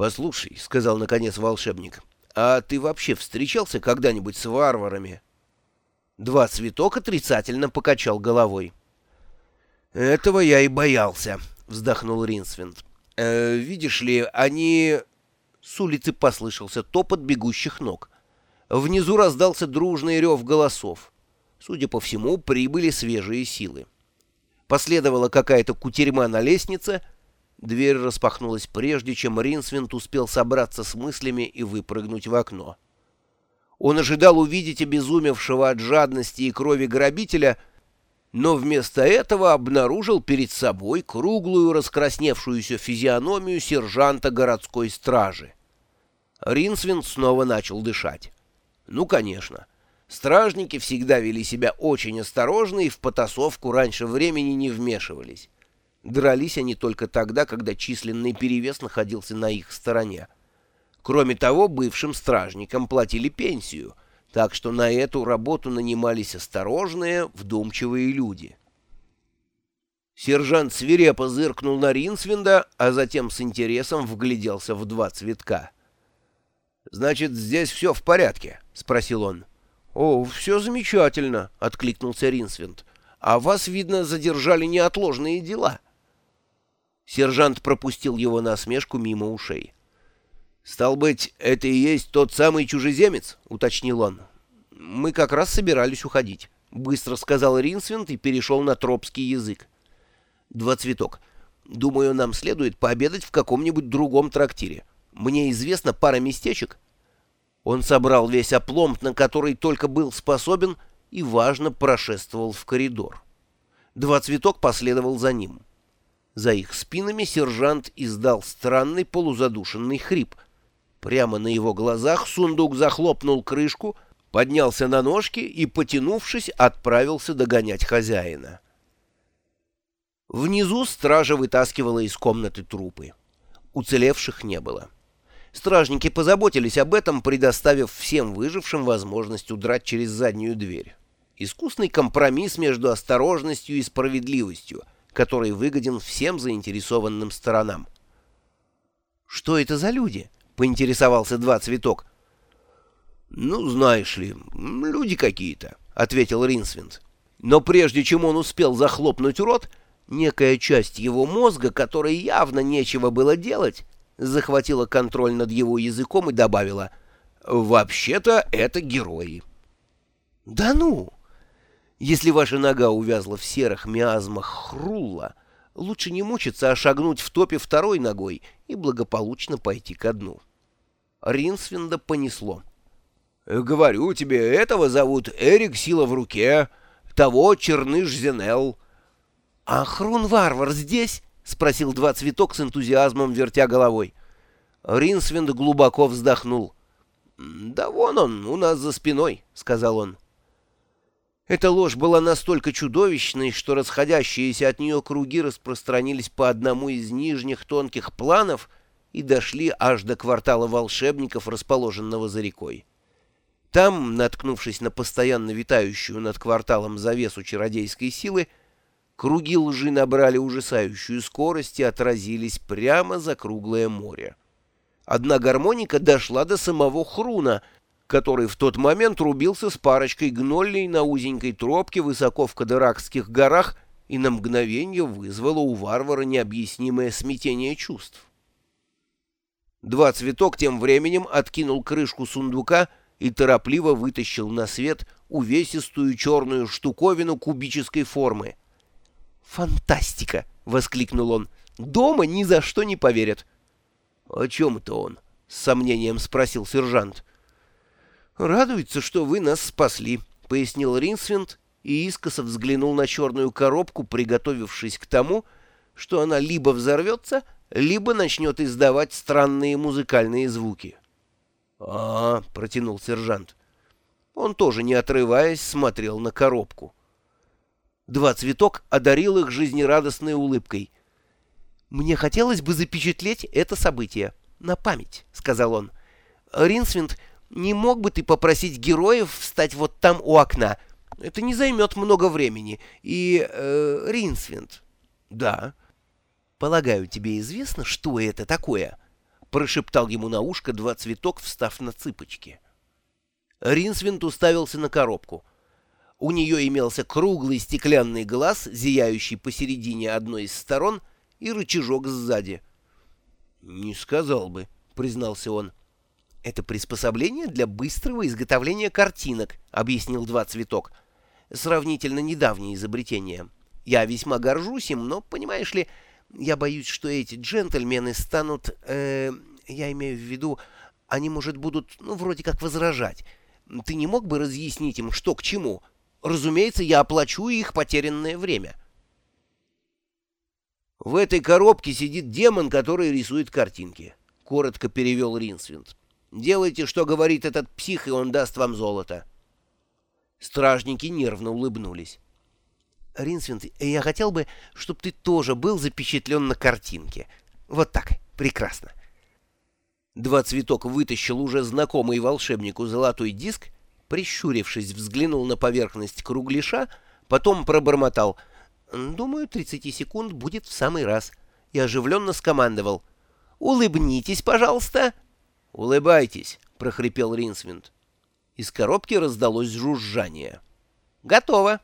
«Послушай», — сказал наконец волшебник, — «а ты вообще встречался когда-нибудь с варварами?» Два цветок отрицательно покачал головой. «Этого я и боялся», — вздохнул Ринсвинд. «Э, «Видишь ли, они...» С улицы послышался топот бегущих ног. Внизу раздался дружный рев голосов. Судя по всему, прибыли свежие силы. Последовала какая-то кутерьма на лестнице. Дверь распахнулась прежде, чем Ринсвинд успел собраться с мыслями и выпрыгнуть в окно. Он ожидал увидеть обезумевшего от жадности и крови грабителя, но вместо этого обнаружил перед собой круглую раскрасневшуюся физиономию сержанта городской стражи. Ринсвинд снова начал дышать. Ну, конечно. Стражники всегда вели себя очень осторожно и в потасовку раньше времени не вмешивались. Дрались они только тогда, когда численный перевес находился на их стороне. Кроме того, бывшим стражникам платили пенсию, так что на эту работу нанимались осторожные, вдумчивые люди. Сержант свирепо зыркнул на Ринсвинда, а затем с интересом вгляделся в два цветка. «Значит, здесь все в порядке?» — спросил он. «О, все замечательно», — откликнулся Ринсвинд. «А вас, видно, задержали неотложные дела». Сержант пропустил его насмешку мимо ушей. «Стал быть, это и есть тот самый чужеземец?» — уточнил он. «Мы как раз собирались уходить», — быстро сказал Ринсвинд и перешел на тропский язык. «Два цветок. Думаю, нам следует пообедать в каком-нибудь другом трактире. Мне известно пара местечек, он собрал весь опломб, на который только был способен, и, важно, прошествовал в коридор. Два цветок последовал за ним. За их спинами сержант издал странный полузадушенный хрип. Прямо на его глазах сундук захлопнул крышку, поднялся на ножки и, потянувшись, отправился догонять хозяина. Внизу стража вытаскивала из комнаты трупы. Уцелевших не было. Стражники позаботились об этом, предоставив всем выжившим возможность удрать через заднюю дверь. Искусный компромисс между осторожностью и справедливостью, который выгоден всем заинтересованным сторонам. «Что это за люди?» — поинтересовался два цветок. «Ну, знаешь ли, люди какие-то», — ответил Ринсвинд. Но прежде чем он успел захлопнуть рот, некая часть его мозга, которой явно нечего было делать, захватила контроль над его языком и добавила «Вообще-то это герои». «Да ну! Если ваша нога увязла в серых миазмах хрулла, лучше не мучиться, а шагнуть в топе второй ногой и благополучно пойти ко дну». Ринсвинда понесло. «Говорю тебе, этого зовут Эрик Сила в руке, того Черныш Зенел». «А Хрун-варвар здесь?» — спросил два цветок с энтузиазмом, вертя головой. Ринсвинд глубоко вздохнул. «Да вон он, у нас за спиной», — сказал он. Эта ложь была настолько чудовищной, что расходящиеся от нее круги распространились по одному из нижних тонких планов и дошли аж до квартала волшебников, расположенного за рекой. Там, наткнувшись на постоянно витающую над кварталом завесу чародейской силы, Круги лжи набрали ужасающую скорость и отразились прямо за круглое море. Одна гармоника дошла до самого Хруна, который в тот момент рубился с парочкой гноллей на узенькой тропке высоко в Кадыракских горах и на мгновение вызвало у варвара необъяснимое смятение чувств. Два цветок тем временем откинул крышку сундука и торопливо вытащил на свет увесистую черную штуковину кубической формы — «Фантастика!» — воскликнул он. «Дома ни за что не поверят». «О чем это он?» — с сомнением спросил сержант. «Радуется, что вы нас спасли», — пояснил Ринсвинд и искоса взглянул на черную коробку, приготовившись к тому, что она либо взорвется, либо начнет издавать странные музыкальные звуки. «А, -а — протянул сержант. Он тоже, не отрываясь, смотрел на коробку. Два цветок одарил их жизнерадостной улыбкой. «Мне хотелось бы запечатлеть это событие. На память», — сказал он. «Ринсвинд, не мог бы ты попросить героев встать вот там у окна? Это не займет много времени. И... Э, Ринсвинд...» «Да». «Полагаю, тебе известно, что это такое?» — прошептал ему на ушко два цветок, встав на цыпочки. Ринсвинд уставился на коробку. У нее имелся круглый стеклянный глаз, зияющий посередине одной из сторон, и рычажок сзади. «Не сказал бы», — признался он. «Это приспособление для быстрого изготовления картинок», — объяснил два цветок. «Сравнительно недавнее изобретение. Я весьма горжусь им, но, понимаешь ли, я боюсь, что эти джентльмены станут... Э, я имею в виду, они, может, будут, ну, вроде как возражать. Ты не мог бы разъяснить им, что к чему? Разумеется, я оплачу их потерянное время». «В этой коробке сидит демон, который рисует картинки», — коротко перевел Ринсвинд. Делайте, что говорит этот псих, и он даст вам золото. Стражники нервно улыбнулись. Ринсвинд, я хотел бы, чтобы ты тоже был запечатлен на картинке. Вот так, прекрасно. Два цветок вытащил уже знакомый волшебнику золотой диск, прищурившись, взглянул на поверхность кругляша, потом пробормотал. «Думаю, 30 секунд будет в самый раз», и оживленно скомандовал. «Улыбнитесь, пожалуйста!» «Улыбайтесь», — прохрипел Ринсвинд. Из коробки раздалось жужжание. «Готово!»